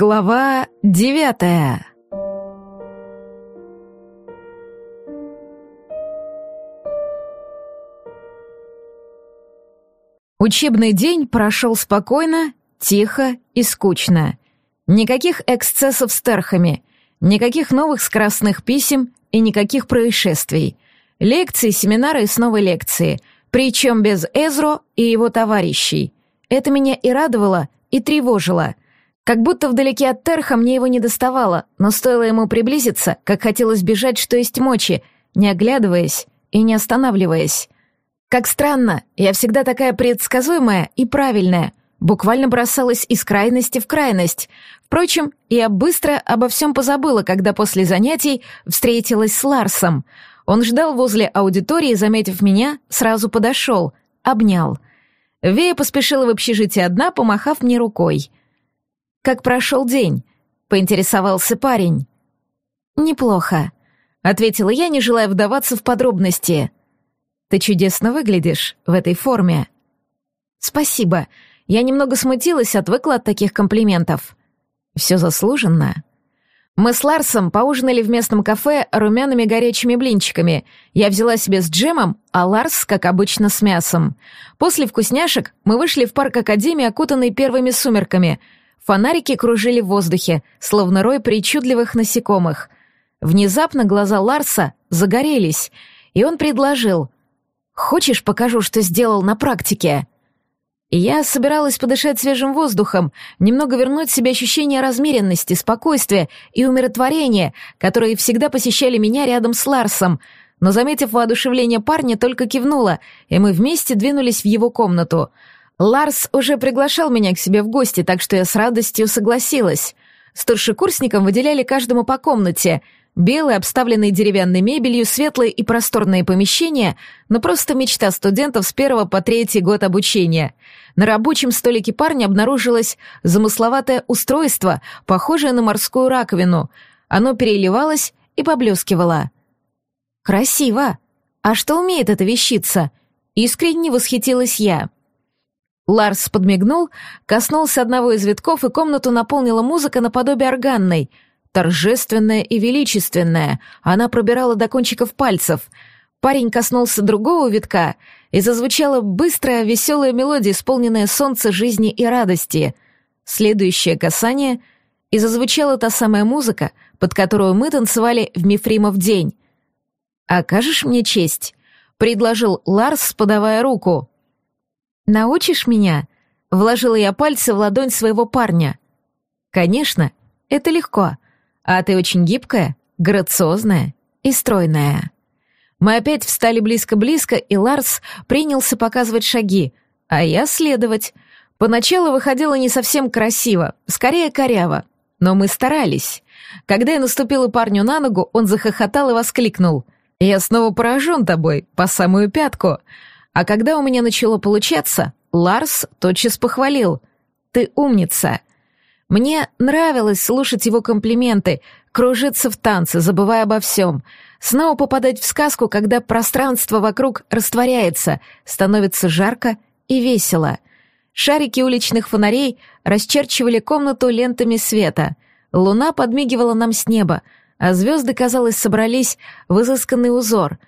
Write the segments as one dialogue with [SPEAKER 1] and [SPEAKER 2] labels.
[SPEAKER 1] Глава девятая Учебный день прошел спокойно, тихо и скучно. Никаких эксцессов с терхами, никаких новых скоростных писем и никаких происшествий. Лекции, семинары и снова лекции, причем без Эзро и его товарищей. Это меня и радовало, и тревожило — как будто вдалеке от Терха мне его не доставало, но стоило ему приблизиться, как хотелось бежать, что есть мочи, не оглядываясь и не останавливаясь. Как странно, я всегда такая предсказуемая и правильная, буквально бросалась из крайности в крайность. Впрочем, я быстро обо всем позабыла, когда после занятий встретилась с Ларсом. Он ждал возле аудитории, заметив меня, сразу подошел, обнял. Вея поспешила в общежитие одна, помахав мне рукой. «Как прошел день?» — поинтересовался парень. «Неплохо», — ответила я, не желая вдаваться в подробности. «Ты чудесно выглядишь в этой форме». «Спасибо. Я немного смутилась, от таких комплиментов». «Все заслуженно». Мы с Ларсом поужинали в местном кафе румяными горячими блинчиками. Я взяла себе с джемом, а Ларс, как обычно, с мясом. После вкусняшек мы вышли в парк Академии, окутанный первыми сумерками — Фонарики кружили в воздухе, словно рой причудливых насекомых. Внезапно глаза Ларса загорелись, и он предложил. «Хочешь, покажу, что сделал на практике?» Я собиралась подышать свежим воздухом, немного вернуть себе ощущение размеренности, спокойствия и умиротворения, которые всегда посещали меня рядом с Ларсом, но, заметив воодушевление парня, только кивнула, и мы вместе двинулись в его комнату — Ларс уже приглашал меня к себе в гости, так что я с радостью согласилась. Старшекурсникам выделяли каждому по комнате. Белые, обставленные деревянной мебелью, светлые и просторные помещения, но просто мечта студентов с первого по третий год обучения. На рабочем столике парня обнаружилось замысловатое устройство, похожее на морскую раковину. Оно переливалось и поблескивало. «Красиво! А что умеет эта вещица?» Искренне восхитилась я. Ларс подмигнул, коснулся одного из витков, и комнату наполнила музыка наподобие органной. Торжественная и величественная, она пробирала до кончиков пальцев. Парень коснулся другого витка, и зазвучала быстрая, веселая мелодия, исполненная солнца, жизни и радости. Следующее касание, и зазвучала та самая музыка, под которую мы танцевали в Мифримов день. «Окажешь мне честь?» — предложил Ларс, подавая руку. «Научишь меня?» — вложила я пальцы в ладонь своего парня. «Конечно, это легко. А ты очень гибкая, грациозная и стройная». Мы опять встали близко-близко, и Ларс принялся показывать шаги, а я следовать. Поначалу выходило не совсем красиво, скорее коряво, но мы старались. Когда я наступила парню на ногу, он захохотал и воскликнул. «Я снова поражен тобой, по самую пятку. А когда у меня начало получаться, Ларс тотчас похвалил. «Ты умница!» Мне нравилось слушать его комплименты, кружиться в танце, забывая обо всем, снова попадать в сказку, когда пространство вокруг растворяется, становится жарко и весело. Шарики уличных фонарей расчерчивали комнату лентами света. Луна подмигивала нам с неба, а звезды, казалось, собрались в изысканный узор.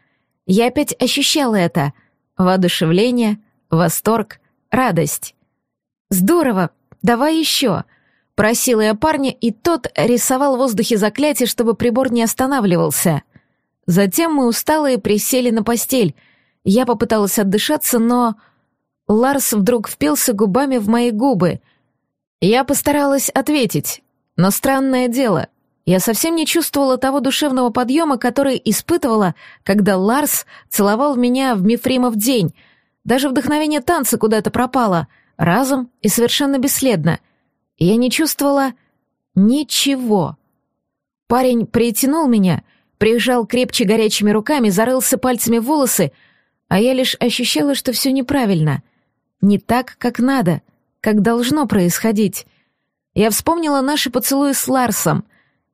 [SPEAKER 1] Я опять ощущала это — воодушевление, восторг, радость. «Здорово! Давай еще!» Просила я парня, и тот рисовал в воздухе заклятие, чтобы прибор не останавливался. Затем мы усталые присели на постель. Я попыталась отдышаться, но... Ларс вдруг впился губами в мои губы. Я постаралась ответить, но странное дело, я совсем не чувствовала того душевного подъема, который испытывала, когда Ларс целовал меня в Мифримов день. Даже вдохновение танца куда-то пропало, разом и совершенно бесследно. Я не чувствовала ничего. Парень притянул меня, прижал крепче горячими руками, зарылся пальцами в волосы, а я лишь ощущала, что все неправильно. Не так, как надо, как должно происходить. Я вспомнила наши поцелуи с Ларсом —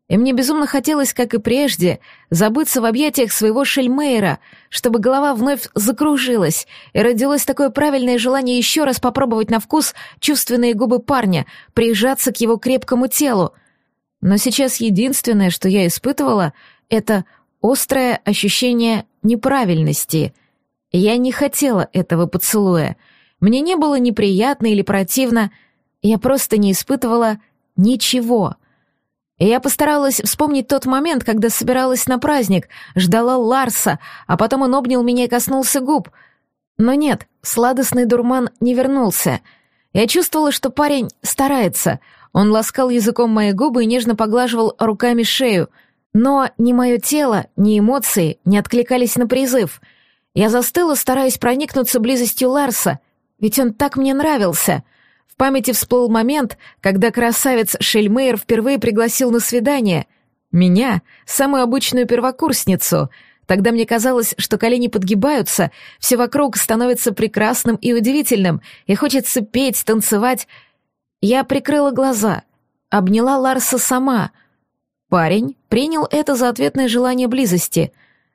[SPEAKER 1] И мне безумно хотелось, как и прежде, забыться в объятиях своего Шельмейра, чтобы голова вновь закружилась, и родилось такое правильное желание еще раз попробовать на вкус чувственные губы парня, прижаться к его крепкому телу. Но сейчас единственное, что я испытывала, это острое ощущение неправильности. Я не хотела этого поцелуя. Мне не было неприятно или противно, я просто не испытывала ничего — и я постаралась вспомнить тот момент, когда собиралась на праздник, ждала Ларса, а потом он обнял меня и коснулся губ. Но нет, сладостный дурман не вернулся. Я чувствовала, что парень старается. Он ласкал языком мои губы и нежно поглаживал руками шею. Но ни мое тело, ни эмоции не откликались на призыв. Я застыла, стараясь проникнуться близостью Ларса, ведь он так мне нравился — памяти всплыл момент, когда красавец Шельмейер впервые пригласил на свидание. Меня, самую обычную первокурсницу. Тогда мне казалось, что колени подгибаются, все вокруг становится прекрасным и удивительным, и хочется петь, танцевать. Я прикрыла глаза, обняла Ларса сама. Парень принял это за ответное желание близости,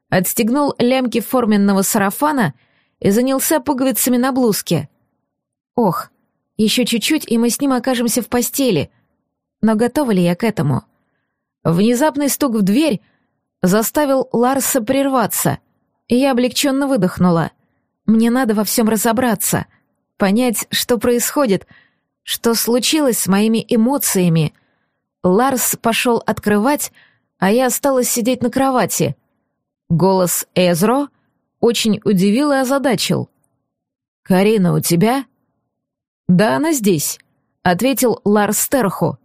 [SPEAKER 1] отстегнул лямки форменного сарафана и занялся пуговицами на блузке. Ох, еще чуть-чуть, и мы с ним окажемся в постели. Но готова ли я к этому? Внезапный стук в дверь заставил Ларса прерваться, и я облегченно выдохнула. Мне надо во всем разобраться, понять, что происходит, что случилось с моими эмоциями. Ларс пошел открывать, а я осталась сидеть на кровати. Голос Эзро очень удивил и озадачил. «Карина, у тебя?» «Да, она здесь», — ответил Ларс Терху.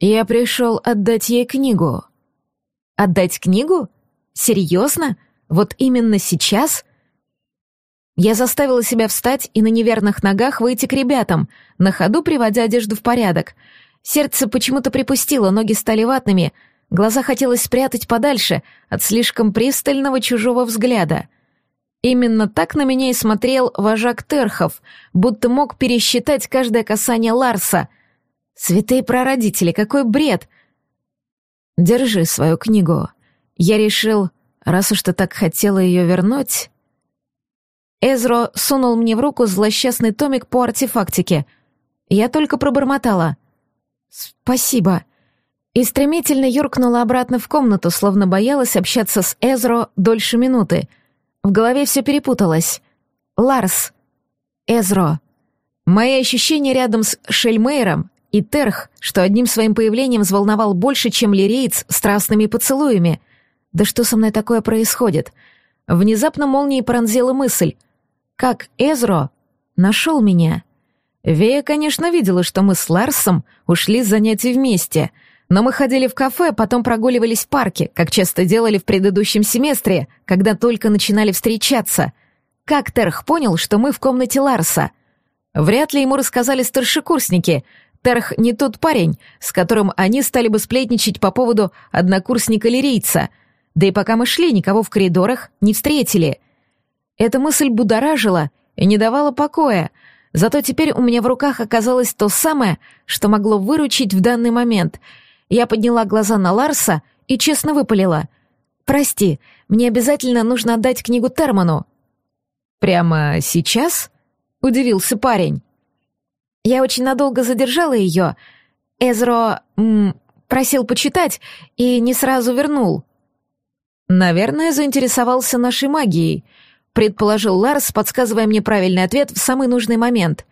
[SPEAKER 1] «Я пришел отдать ей книгу». «Отдать книгу? Серьезно? Вот именно сейчас?» Я заставила себя встать и на неверных ногах выйти к ребятам, на ходу приводя одежду в порядок. Сердце почему-то припустило, ноги стали ватными, глаза хотелось спрятать подальше от слишком пристального чужого взгляда — Именно так на меня и смотрел вожак Терхов, будто мог пересчитать каждое касание Ларса. Святые прародители, какой бред! Держи свою книгу. Я решил, раз уж ты так хотела ее вернуть... Эзро сунул мне в руку злосчастный томик по артефактике. Я только пробормотала. «Спасибо», и стремительно юркнула обратно в комнату, словно боялась общаться с Эзро дольше минуты — в голове все перепуталось. Ларс. Эзро. Мои ощущения рядом с Шельмейром и Терх, что одним своим появлением взволновал больше, чем Лирейц страстными поцелуями. Да что со мной такое происходит? Внезапно молнией пронзила мысль. Как Эзро нашел меня? Вея, конечно, видела, что мы с Ларсом ушли с занятий вместе — но мы ходили в кафе, потом прогуливались в парке, как часто делали в предыдущем семестре, когда только начинали встречаться. Как Терх понял, что мы в комнате Ларса? Вряд ли ему рассказали старшекурсники. Терх не тот парень, с которым они стали бы сплетничать по поводу однокурсника-лирийца. Да и пока мы шли, никого в коридорах не встретили. Эта мысль будоражила и не давала покоя, Зато теперь у меня в руках оказалось то самое, что могло выручить в данный момент — я подняла глаза на Ларса и честно выпалила. «Прости, мне обязательно нужно отдать книгу Терману». «Прямо сейчас?» — удивился парень. «Я очень надолго задержала ее. Эзро м, просил почитать и не сразу вернул». «Наверное, заинтересовался нашей магией», — предположил Ларс, подсказывая мне правильный ответ в самый нужный момент.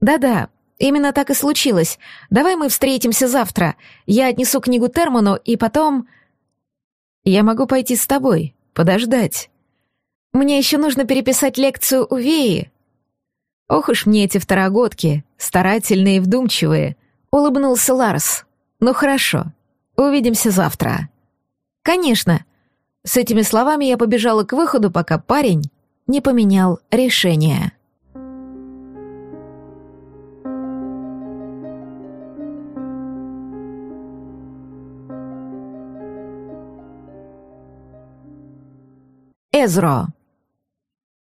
[SPEAKER 1] «Да-да, Именно так и случилось. Давай мы встретимся завтра. Я отнесу книгу Терману, и потом... Я могу пойти с тобой, подождать. Мне еще нужно переписать лекцию у Веи. Ох уж мне эти второгодки, старательные и вдумчивые, улыбнулся Ларс. Ну хорошо, увидимся завтра. Конечно. С этими словами я побежала к выходу, пока парень не поменял решение. Эзро.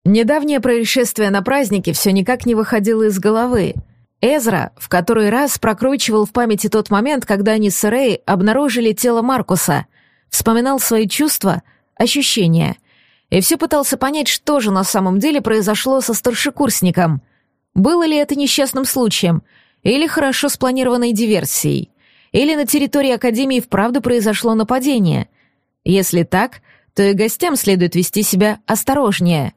[SPEAKER 1] Недавнее происшествие на празднике все никак не выходило из головы. Эзра в который раз прокручивал в памяти тот момент, когда они с Рэй обнаружили тело Маркуса, вспоминал свои чувства, ощущения, и все пытался понять, что же на самом деле произошло со старшекурсником. Было ли это несчастным случаем, или хорошо спланированной диверсией, или на территории Академии вправду произошло нападение. Если так, то и гостям следует вести себя осторожнее.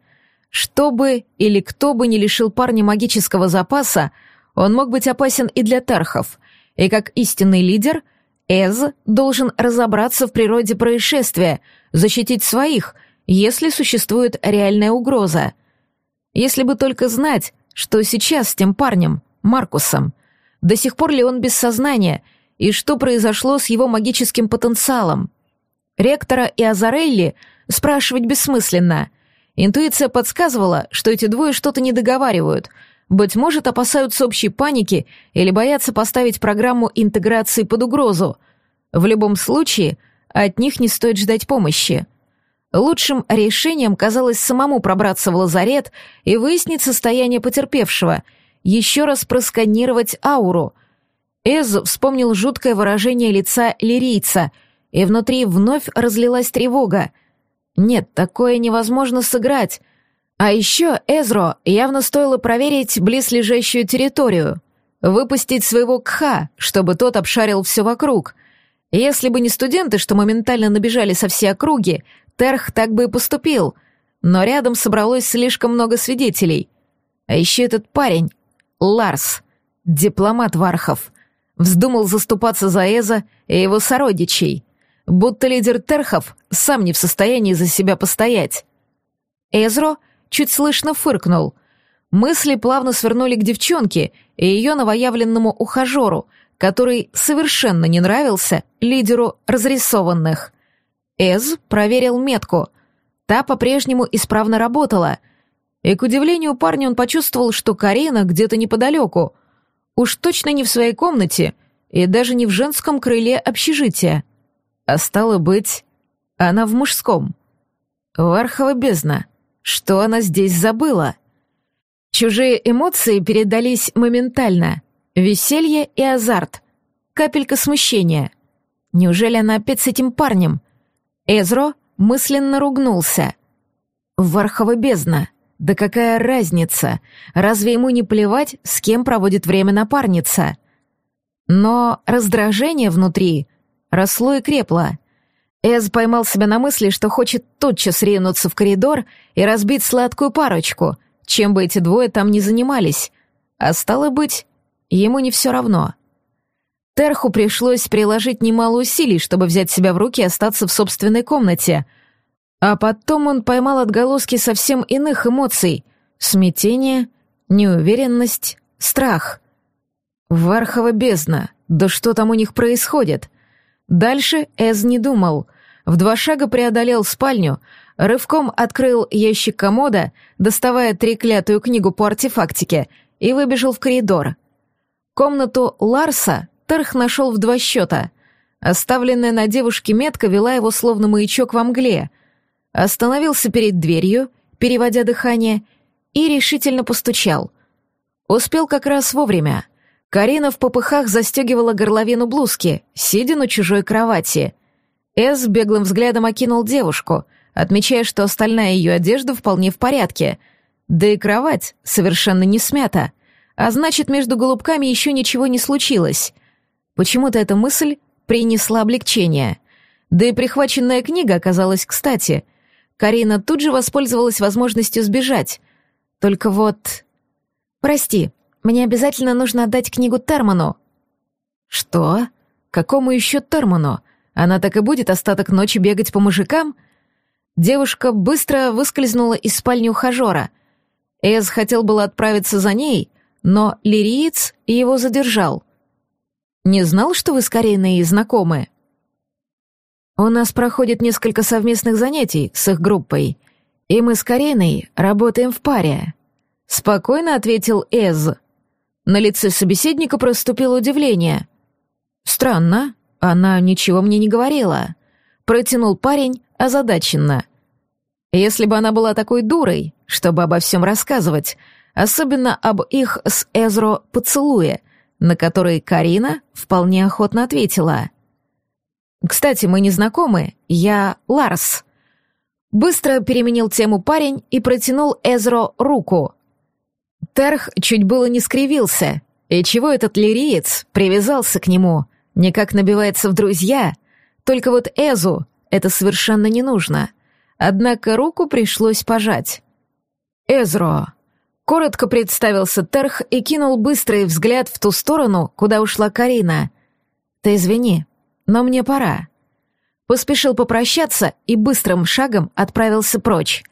[SPEAKER 1] Чтобы или кто бы не лишил парня магического запаса, он мог быть опасен и для тархов, и как истинный лидер, Эз должен разобраться в природе происшествия, защитить своих, если существует реальная угроза. Если бы только знать, что сейчас с тем парнем, Маркусом, до сих пор ли он без сознания, и что произошло с его магическим потенциалом. Ректора и Азарелли спрашивать бессмысленно. Интуиция подсказывала, что эти двое что-то не договаривают — быть может, опасаются общей паники или боятся поставить программу интеграции под угрозу. В любом случае, от них не стоит ждать помощи. Лучшим решением казалось самому пробраться в лазарет и выяснить состояние потерпевшего, еще раз просканировать ауру. Эз вспомнил жуткое выражение лица лирийца, и внутри вновь разлилась тревога. Нет, такое невозможно сыграть. А еще Эзро явно стоило проверить близлежащую территорию, выпустить своего кха, чтобы тот обшарил все вокруг. Если бы не студенты, что моментально набежали со всей округи, Терх так бы и поступил, но рядом собралось слишком много свидетелей. А еще этот парень, Ларс, дипломат Вархов, вздумал заступаться за Эза и его сородичей, будто лидер Терхов сам не в состоянии за себя постоять. Эзро — чуть слышно фыркнул. Мысли плавно свернули к девчонке и ее новоявленному ухажеру, который совершенно не нравился лидеру разрисованных. Эз проверил метку. Та по-прежнему исправно работала. И, к удивлению парня, он почувствовал, что Карина где-то неподалеку. Уж точно не в своей комнате и даже не в женском крыле общежития. А стало быть, она в мужском. Вархова бездна. Что она здесь забыла? Чужие эмоции передались моментально. Веселье и азарт. Капелька смущения. Неужели она опять с этим парнем? Эзро мысленно ругнулся. Вархова бездна. Да какая разница? Разве ему не плевать, с кем проводит время напарница? Но раздражение внутри росло и крепло. Эз поймал себя на мысли, что хочет тотчас ринуться в коридор и разбить сладкую парочку, чем бы эти двое там ни занимались. А стало быть, ему не все равно. Терху пришлось приложить немало усилий, чтобы взять себя в руки и остаться в собственной комнате. А потом он поймал отголоски совсем иных эмоций — смятение, неуверенность, страх. Вархова бездна, да что там у них происходит — Дальше Эз не думал. В два шага преодолел спальню, рывком открыл ящик комода, доставая треклятую книгу по артефактике, и выбежал в коридор. Комнату Ларса Терх нашел в два счета. Оставленная на девушке метка вела его словно маячок во мгле. Остановился перед дверью, переводя дыхание, и решительно постучал. Успел как раз вовремя. Карина в попыхах застегивала горловину блузки, сидя на чужой кровати. Эс беглым взглядом окинул девушку, отмечая, что остальная ее одежда вполне в порядке. Да и кровать совершенно не смята. А значит, между голубками еще ничего не случилось. Почему-то эта мысль принесла облегчение. Да и прихваченная книга оказалась кстати. Карина тут же воспользовалась возможностью сбежать. Только вот... «Прости, мне обязательно нужно отдать книгу Терману». «Что? Какому еще Терману? Она так и будет остаток ночи бегать по мужикам?» Девушка быстро выскользнула из спальни ухажера. Эз хотел было отправиться за ней, но лириец его задержал. «Не знал, что вы с Кариной знакомы?» «У нас проходит несколько совместных занятий с их группой, и мы с Кариной работаем в паре», — спокойно ответил Эз. На лице собеседника проступило удивление. «Странно, она ничего мне не говорила», — протянул парень озадаченно. «Если бы она была такой дурой, чтобы обо всем рассказывать, особенно об их с Эзро поцелуе, на который Карина вполне охотно ответила. «Кстати, мы не знакомы, я Ларс». Быстро переменил тему парень и протянул Эзро руку. Терх чуть было не скривился. И чего этот лириец привязался к нему? Никак набивается в друзья. Только вот Эзу это совершенно не нужно. Однако руку пришлось пожать. «Эзро!» Коротко представился Терх и кинул быстрый взгляд в ту сторону, куда ушла Карина. «Ты извини, но мне пора». Поспешил попрощаться и быстрым шагом отправился прочь.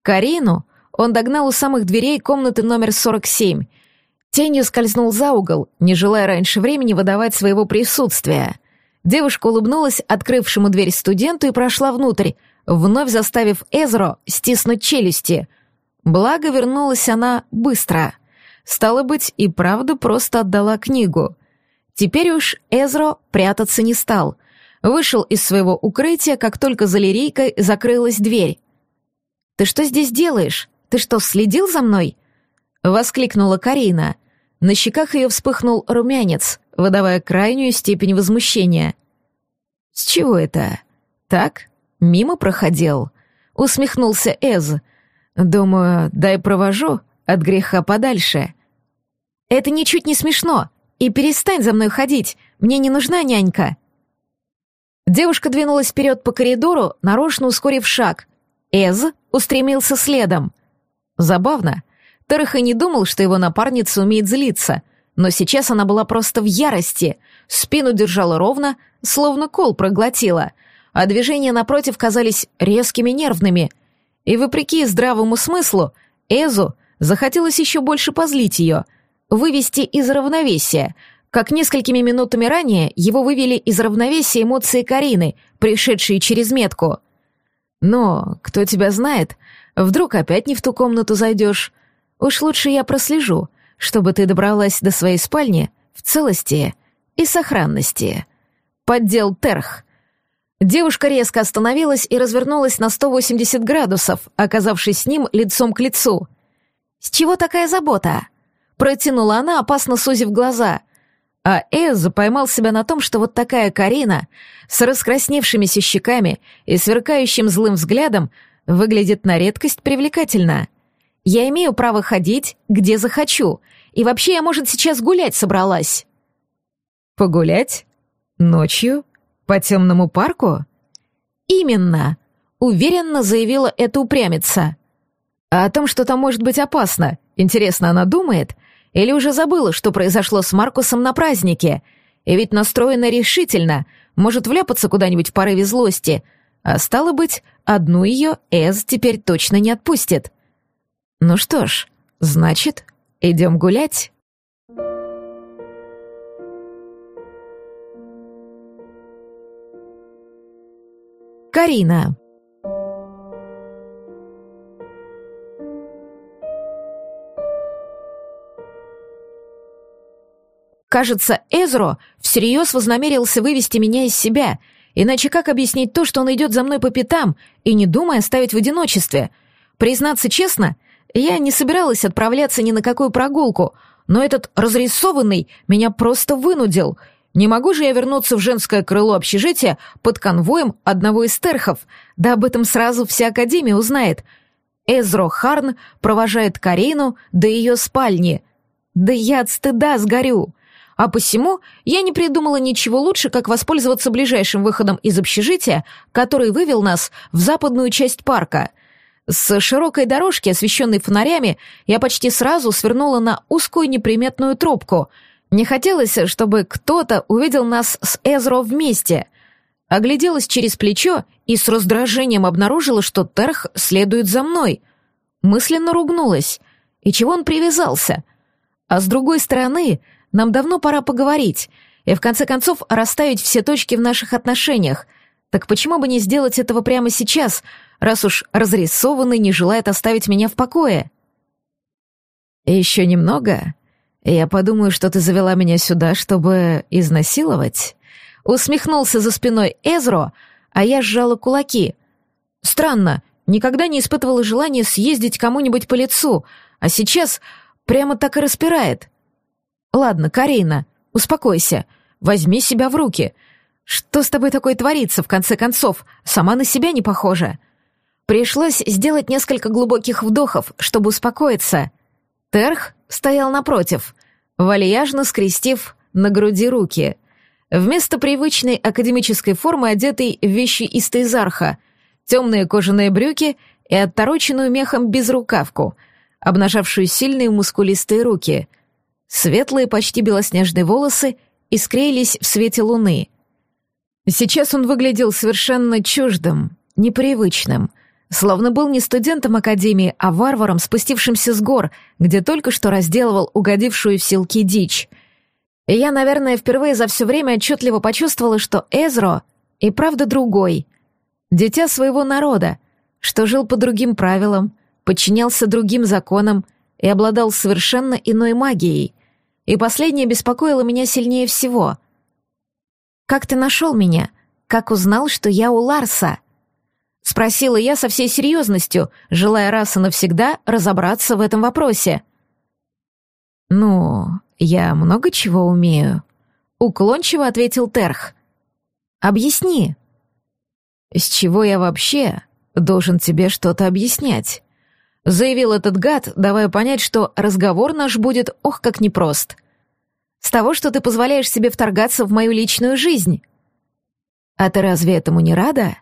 [SPEAKER 1] Карину он догнал у самых дверей комнаты номер 47. Тенью скользнул за угол, не желая раньше времени выдавать своего присутствия. Девушка улыбнулась открывшему дверь студенту и прошла внутрь, вновь заставив Эзро стиснуть челюсти. Благо, вернулась она быстро. Стало быть, и правда просто отдала книгу. Теперь уж Эзро прятаться не стал. Вышел из своего укрытия, как только за лирейкой закрылась дверь. «Ты что здесь делаешь? Ты что, следил за мной?» Воскликнула Карина. На щеках ее вспыхнул румянец, выдавая крайнюю степень возмущения. «С чего это? Так?» Мимо проходил. Усмехнулся Эз. Думаю, дай провожу от греха подальше. Это ничуть не смешно. И перестань за мной ходить. Мне не нужна нянька. Девушка двинулась вперед по коридору, нарочно ускорив шаг. Эз устремился следом. Забавно. Терх и не думал, что его напарница умеет злиться, но сейчас она была просто в ярости, спину держала ровно, словно кол проглотила — а движения напротив казались резкими нервными. И вопреки здравому смыслу, Эзу захотелось еще больше позлить ее, вывести из равновесия, как несколькими минутами ранее его вывели из равновесия эмоции Карины, пришедшие через метку. «Но, кто тебя знает, вдруг опять не в ту комнату зайдешь. Уж лучше я прослежу, чтобы ты добралась до своей спальни в целости и сохранности». Поддел Терх. Девушка резко остановилась и развернулась на 180 градусов, оказавшись с ним лицом к лицу. «С чего такая забота?» Протянула она, опасно сузив глаза. А Эз поймал себя на том, что вот такая Карина с раскрасневшимися щеками и сверкающим злым взглядом выглядит на редкость привлекательно. «Я имею право ходить, где захочу, и вообще я, может, сейчас гулять собралась». «Погулять? Ночью?» «По темному парку?» «Именно», — уверенно заявила эта упрямица. «А о том, что там может быть опасно, интересно, она думает? Или уже забыла, что произошло с Маркусом на празднике? И ведь настроена решительно, может вляпаться куда-нибудь в порыве злости, а стало быть, одну ее Эз теперь точно не отпустит. Ну что ж, значит, идем гулять». Карина. Кажется, Эзро всерьез вознамерился вывести меня из себя, иначе как объяснить то, что он идет за мной по пятам и не думая оставить в одиночестве? Признаться честно, я не собиралась отправляться ни на какую прогулку, но этот разрисованный меня просто вынудил — не могу же я вернуться в женское крыло общежития под конвоем одного из терхов, да об этом сразу вся Академия узнает. Эзро Харн провожает Карину до ее спальни. Да я от стыда сгорю. А посему я не придумала ничего лучше, как воспользоваться ближайшим выходом из общежития, который вывел нас в западную часть парка. С широкой дорожки, освещенной фонарями, я почти сразу свернула на узкую неприметную тропку — не хотелось, чтобы кто-то увидел нас с Эзро вместе. Огляделась через плечо и с раздражением обнаружила, что Терх следует за мной. Мысленно ругнулась. И чего он привязался? А с другой стороны, нам давно пора поговорить и в конце концов расставить все точки в наших отношениях. Так почему бы не сделать этого прямо сейчас, раз уж разрисованный не желает оставить меня в покое? Еще немного, «Я подумаю, что ты завела меня сюда, чтобы изнасиловать?» Усмехнулся за спиной Эзро, а я сжала кулаки. «Странно, никогда не испытывала желания съездить кому-нибудь по лицу, а сейчас прямо так и распирает. Ладно, Карина, успокойся, возьми себя в руки. Что с тобой такое творится, в конце концов? Сама на себя не похожа. Пришлось сделать несколько глубоких вдохов, чтобы успокоиться. Терх стоял напротив, вальяжно скрестив на груди руки. Вместо привычной академической формы одетый вещи из Тейзарха, темные кожаные брюки и оттороченную мехом безрукавку, обнажавшую сильные мускулистые руки. Светлые, почти белоснежные волосы искрились в свете луны. Сейчас он выглядел совершенно чуждым, непривычным — Словно был не студентом академии, а варваром, спустившимся с гор, где только что разделывал угодившую в силки дичь. И я, наверное, впервые за все время отчетливо почувствовала, что Эзро и правда другой. Дитя своего народа, что жил по другим правилам, подчинялся другим законам и обладал совершенно иной магией. И последнее беспокоило меня сильнее всего. «Как ты нашел меня? Как узнал, что я у Ларса?» Спросила я со всей серьезностью, желая раз и навсегда разобраться в этом вопросе. «Ну, я много чего умею», — уклончиво ответил Терх. «Объясни». «С чего я вообще должен тебе что-то объяснять?» — заявил этот гад, давая понять, что разговор наш будет ох как непрост. «С того, что ты позволяешь себе вторгаться в мою личную жизнь». «А ты разве этому не рада?»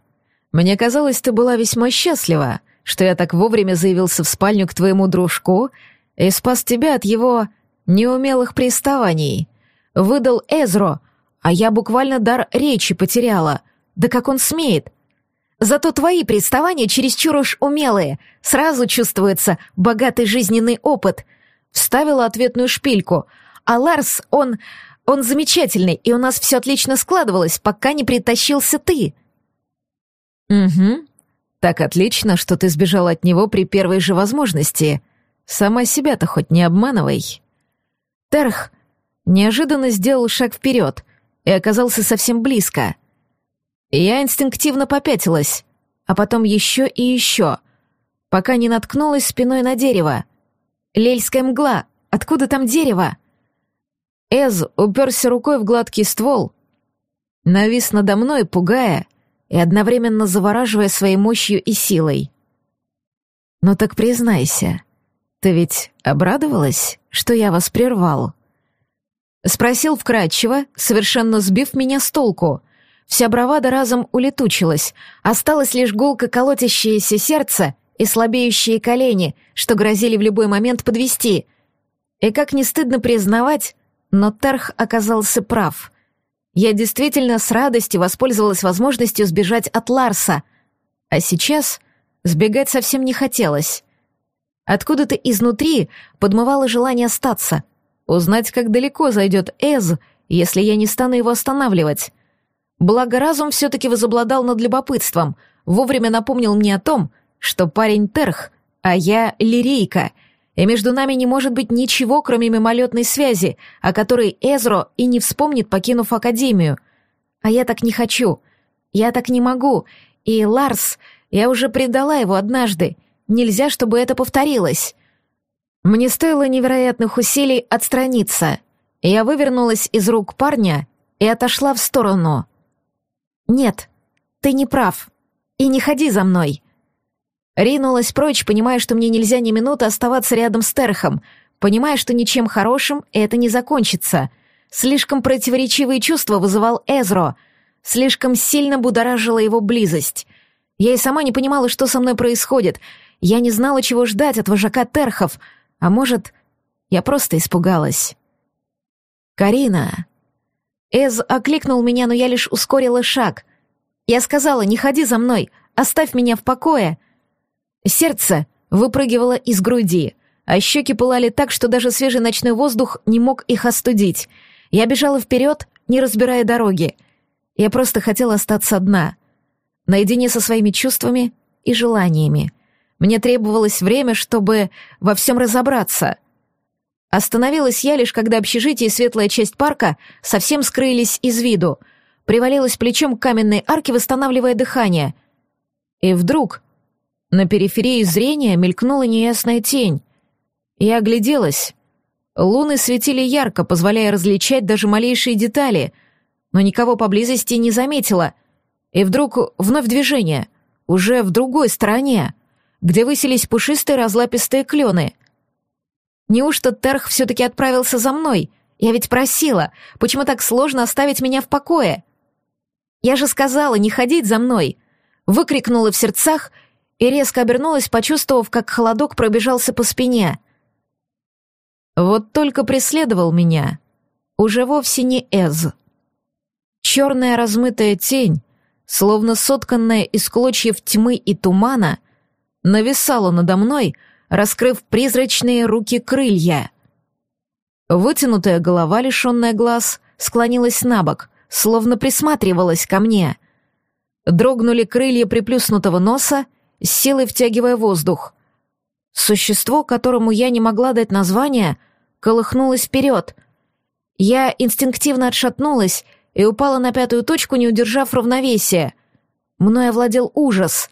[SPEAKER 1] Мне казалось, ты была весьма счастлива, что я так вовремя заявился в спальню к твоему дружку и спас тебя от его неумелых приставаний. Выдал Эзро, а я буквально дар речи потеряла. Да как он смеет? Зато твои приставания чересчур уж умелые. Сразу чувствуется богатый жизненный опыт. Вставила ответную шпильку. А Ларс, он... он замечательный, и у нас все отлично складывалось, пока не притащился ты. «Угу. Так отлично, что ты сбежала от него при первой же возможности. Сама себя-то хоть не обманывай». Терх неожиданно сделал шаг вперед и оказался совсем близко. Я инстинктивно попятилась, а потом еще и еще, пока не наткнулась спиной на дерево. Лельская мгла, откуда там дерево? Эз уперся рукой в гладкий ствол, навис надо мной, пугая, и одновременно завораживая своей мощью и силой. «Ну так признайся, ты ведь обрадовалась, что я вас прервал?» Спросил вкратчиво, совершенно сбив меня с толку. Вся бравада разом улетучилась, осталось лишь гулко колотящееся сердце и слабеющие колени, что грозили в любой момент подвести. И как не стыдно признавать, но Терх оказался прав. Я действительно с радостью воспользовалась возможностью сбежать от Ларса. А сейчас сбегать совсем не хотелось. Откуда-то изнутри подмывало желание остаться, узнать, как далеко зайдет Эз, если я не стану его останавливать. Благо разум все-таки возобладал над любопытством, вовремя напомнил мне о том, что парень Терх, а я Лирейка — и между нами не может быть ничего, кроме мимолетной связи, о которой Эзро и не вспомнит, покинув Академию. А я так не хочу. Я так не могу. И Ларс, я уже предала его однажды. Нельзя, чтобы это повторилось. Мне стоило невероятных усилий отстраниться. Я вывернулась из рук парня и отошла в сторону. «Нет, ты не прав. И не ходи за мной. Ринулась прочь, понимая, что мне нельзя ни минуты оставаться рядом с Терхом, понимая, что ничем хорошим это не закончится. Слишком противоречивые чувства вызывал Эзро, слишком сильно будоражила его близость. Я и сама не понимала, что со мной происходит. Я не знала, чего ждать от вожака Терхов, а может, я просто испугалась. «Карина!» Эз окликнул меня, но я лишь ускорила шаг. Я сказала, не ходи за мной, оставь меня в покое. Сердце выпрыгивало из груди, а щеки пылали так, что даже свежий ночной воздух не мог их остудить. Я бежала вперед, не разбирая дороги. Я просто хотела остаться одна, наедине со своими чувствами и желаниями. Мне требовалось время, чтобы во всем разобраться. Остановилась я лишь, когда общежитие и светлая часть парка совсем скрылись из виду. Привалилась плечом к каменной арке, восстанавливая дыхание. И вдруг на периферии зрения мелькнула неясная тень. Я огляделась. Луны светили ярко, позволяя различать даже малейшие детали, но никого поблизости не заметила. И вдруг вновь движение, уже в другой стороне, где высились пушистые разлапистые клены. Неужто Терх все-таки отправился за мной? Я ведь просила, почему так сложно оставить меня в покое? Я же сказала не ходить за мной. Выкрикнула в сердцах и резко обернулась, почувствовав, как холодок пробежался по спине. Вот только преследовал меня уже вовсе не Эз. Черная размытая тень, словно сотканная из клочьев тьмы и тумана, нависала надо мной, раскрыв призрачные руки крылья. Вытянутая голова, лишенная глаз, склонилась на бок, словно присматривалась ко мне. Дрогнули крылья приплюснутого носа, с силой втягивая воздух. Существо, которому я не могла дать название, колыхнулось вперед. Я инстинктивно отшатнулась и упала на пятую точку, не удержав равновесия. Мною овладел ужас,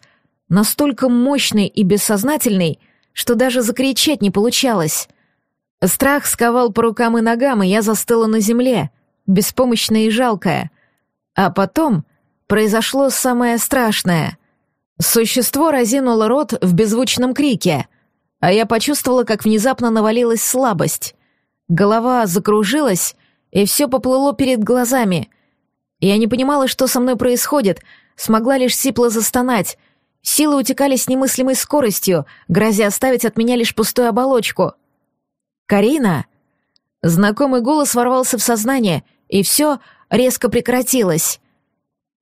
[SPEAKER 1] настолько мощный и бессознательный, что даже закричать не получалось. Страх сковал по рукам и ногам, и я застыла на земле, беспомощная и жалкая. А потом произошло самое страшное. Существо разинуло рот в беззвучном крике, а я почувствовала, как внезапно навалилась слабость. Голова закружилась, и все поплыло перед глазами. Я не понимала, что со мной происходит, смогла лишь сипло застонать. Силы утекали с немыслимой скоростью, грозя оставить от меня лишь пустую оболочку. «Карина!» Знакомый голос ворвался в сознание, и все резко прекратилось.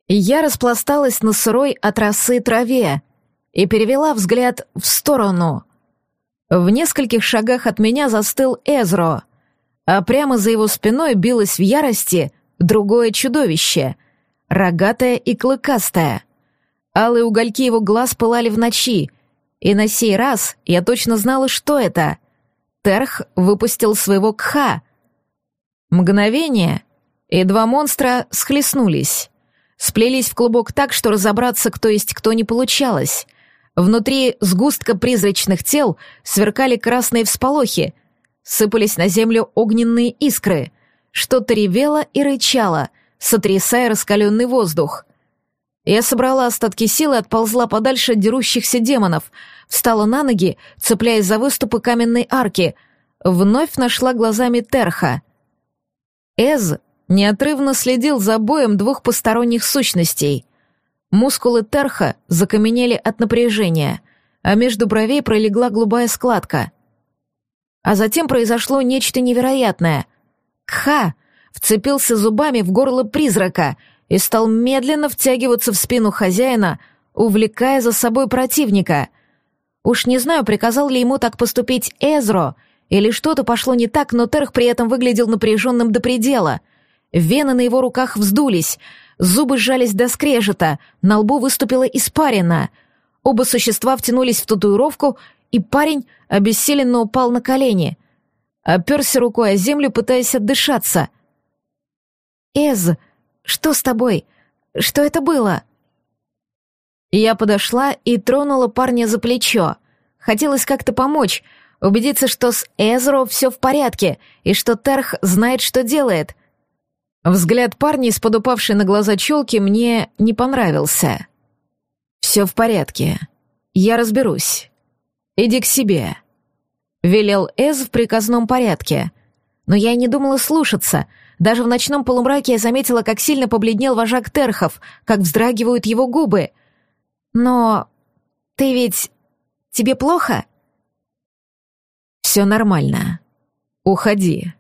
[SPEAKER 1] Я распласталась на сырой от росы траве и перевела взгляд в сторону. В нескольких шагах от меня застыл Эзро, а прямо за его спиной билось в ярости другое чудовище, рогатое и клыкастое. Алые угольки его глаз пылали в ночи, и на сей раз я точно знала, что это. Терх выпустил своего кха. Мгновение, и два монстра схлестнулись сплелись в клубок так, что разобраться, кто есть кто, не получалось. Внутри сгустка призрачных тел сверкали красные всполохи, сыпались на землю огненные искры, что-то ревело и рычало, сотрясая раскаленный воздух. Я собрала остатки силы и отползла подальше от дерущихся демонов, встала на ноги, цепляясь за выступы каменной арки, вновь нашла глазами Терха. Эз неотрывно следил за боем двух посторонних сущностей. Мускулы Терха закаменели от напряжения, а между бровей пролегла голубая складка. А затем произошло нечто невероятное. Кха вцепился зубами в горло призрака и стал медленно втягиваться в спину хозяина, увлекая за собой противника. Уж не знаю, приказал ли ему так поступить Эзро, или что-то пошло не так, но Терх при этом выглядел напряженным до предела — Вены на его руках вздулись, зубы сжались до скрежета, на лбу выступила испарина. Оба существа втянулись в татуировку, и парень обессиленно упал на колени. Оперся рукой о землю, пытаясь отдышаться. «Эз, что с тобой? Что это было?» Я подошла и тронула парня за плечо. Хотелось как-то помочь, убедиться, что с Эзро все в порядке, и что Терх знает, что делает. Взгляд парня из-под упавшей на глаза челки мне не понравился. «Все в порядке. Я разберусь. Иди к себе», — велел Эз в приказном порядке. Но я не думала слушаться. Даже в ночном полумраке я заметила, как сильно побледнел вожак Терхов, как вздрагивают его губы. «Но ты ведь... тебе плохо?» «Все нормально. Уходи».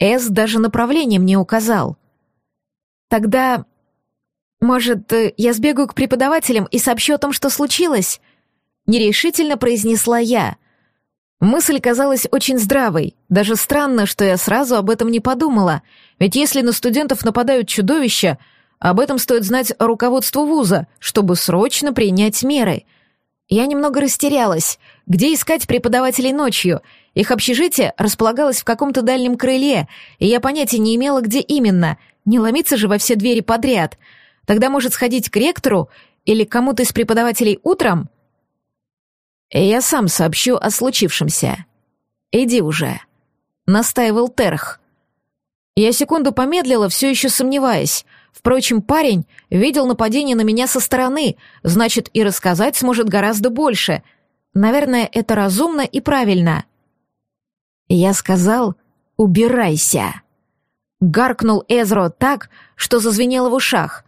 [SPEAKER 1] Эс даже направление мне указал. Тогда, может, э, я сбегаю к преподавателям и сообщу о том, что случилось? Нерешительно произнесла я. Мысль казалась очень здравой. Даже странно, что я сразу об этом не подумала. Ведь если на студентов нападают чудовища, об этом стоит знать руководству вуза, чтобы срочно принять меры. Я немного растерялась. Где искать преподавателей ночью? Их общежитие располагалось в каком-то дальнем крыле, и я понятия не имела, где именно. Не ломиться же во все двери подряд. Тогда может сходить к ректору или кому-то из преподавателей утром? Я сам сообщу о случившемся. иди уже», — настаивал Терх. Я секунду помедлила, все еще сомневаясь. Впрочем, парень видел нападение на меня со стороны, значит, и рассказать сможет гораздо больше. Наверное, это разумно и правильно. Я сказал «убирайся». Гаркнул Эзро так, что зазвенело в ушах,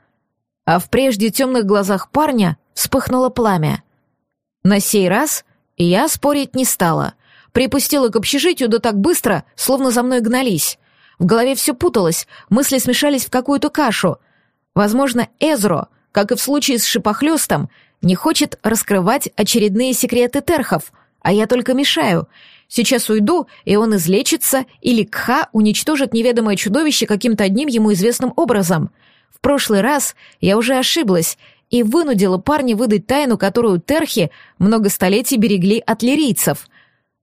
[SPEAKER 1] а в прежде темных глазах парня вспыхнуло пламя. На сей раз я спорить не стала. Припустила к общежитию да так быстро, словно за мной гнались. В голове все путалось, мысли смешались в какую-то кашу. Возможно, Эзро, как и в случае с шипохлёстом, не хочет раскрывать очередные секреты терхов, а я только мешаю. Сейчас уйду, и он излечится, или Кха уничтожит неведомое чудовище каким-то одним ему известным образом. В прошлый раз я уже ошиблась и вынудила парня выдать тайну, которую терхи много столетий берегли от лирийцев.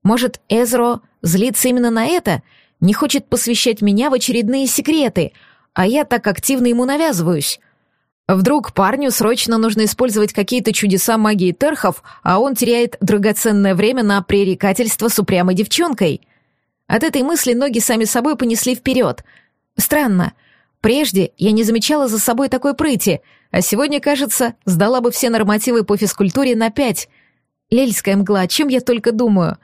[SPEAKER 1] Может, Эзро злится именно на это — не хочет посвящать меня в очередные секреты, а я так активно ему навязываюсь. Вдруг парню срочно нужно использовать какие-то чудеса магии терхов, а он теряет драгоценное время на пререкательство с упрямой девчонкой. От этой мысли ноги сами собой понесли вперед. Странно. Прежде я не замечала за собой такой прыти, а сегодня, кажется, сдала бы все нормативы по физкультуре на пять. Лельская мгла, о чем я только думаю.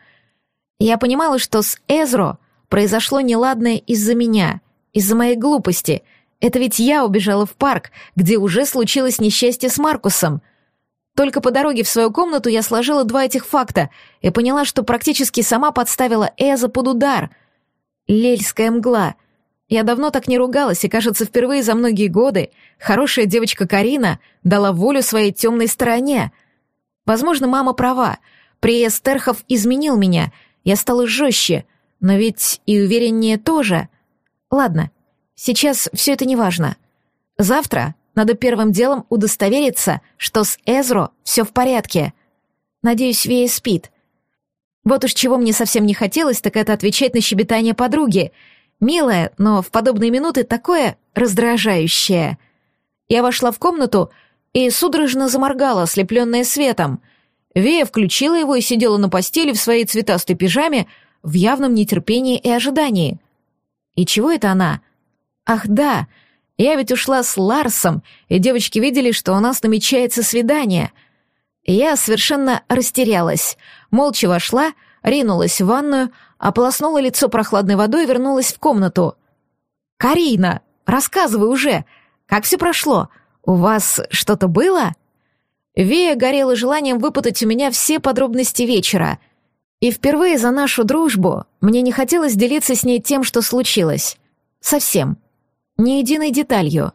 [SPEAKER 1] Я понимала, что с Эзро произошло неладное из-за меня, из-за моей глупости. Это ведь я убежала в парк, где уже случилось несчастье с Маркусом. Только по дороге в свою комнату я сложила два этих факта и поняла, что практически сама подставила Эза под удар. Лельская мгла. Я давно так не ругалась, и, кажется, впервые за многие годы хорошая девочка Карина дала волю своей темной стороне. Возможно, мама права. Приезд Терхов изменил меня. Я стала жестче — но ведь и увереннее тоже. Ладно, сейчас все это не важно. Завтра надо первым делом удостовериться, что с Эзро все в порядке. Надеюсь, Вея спит. Вот уж чего мне совсем не хотелось, так это отвечать на щебетание подруги. Милая, но в подобные минуты такое раздражающее. Я вошла в комнату и судорожно заморгала, ослепленная светом. Вея включила его и сидела на постели в своей цветастой пижаме, в явном нетерпении и ожидании. И чего это она? Ах да, я ведь ушла с Ларсом, и девочки видели, что у нас намечается свидание. Я совершенно растерялась, молча вошла, ринулась в ванную, ополоснула лицо прохладной водой и вернулась в комнату. «Карина, рассказывай уже, как все прошло? У вас что-то было?» Вея горела желанием выпутать у меня все подробности вечера — и впервые за нашу дружбу мне не хотелось делиться с ней тем, что случилось. Совсем. Ни единой деталью.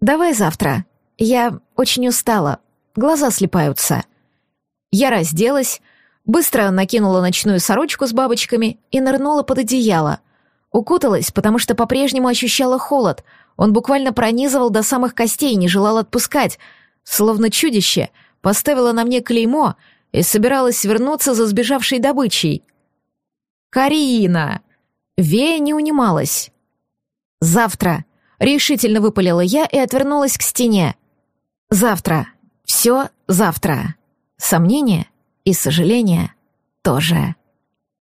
[SPEAKER 1] «Давай завтра. Я очень устала. Глаза слепаются». Я разделась, быстро накинула ночную сорочку с бабочками и нырнула под одеяло. Укуталась, потому что по-прежнему ощущала холод. Он буквально пронизывал до самых костей и не желал отпускать. Словно чудище, поставила на мне клеймо — и собиралась вернуться за сбежавшей добычей. «Карина!» Вея не унималась. «Завтра!» — решительно выпалила я и отвернулась к стене. «Завтра! Все завтра!» Сомнения и сожаления тоже.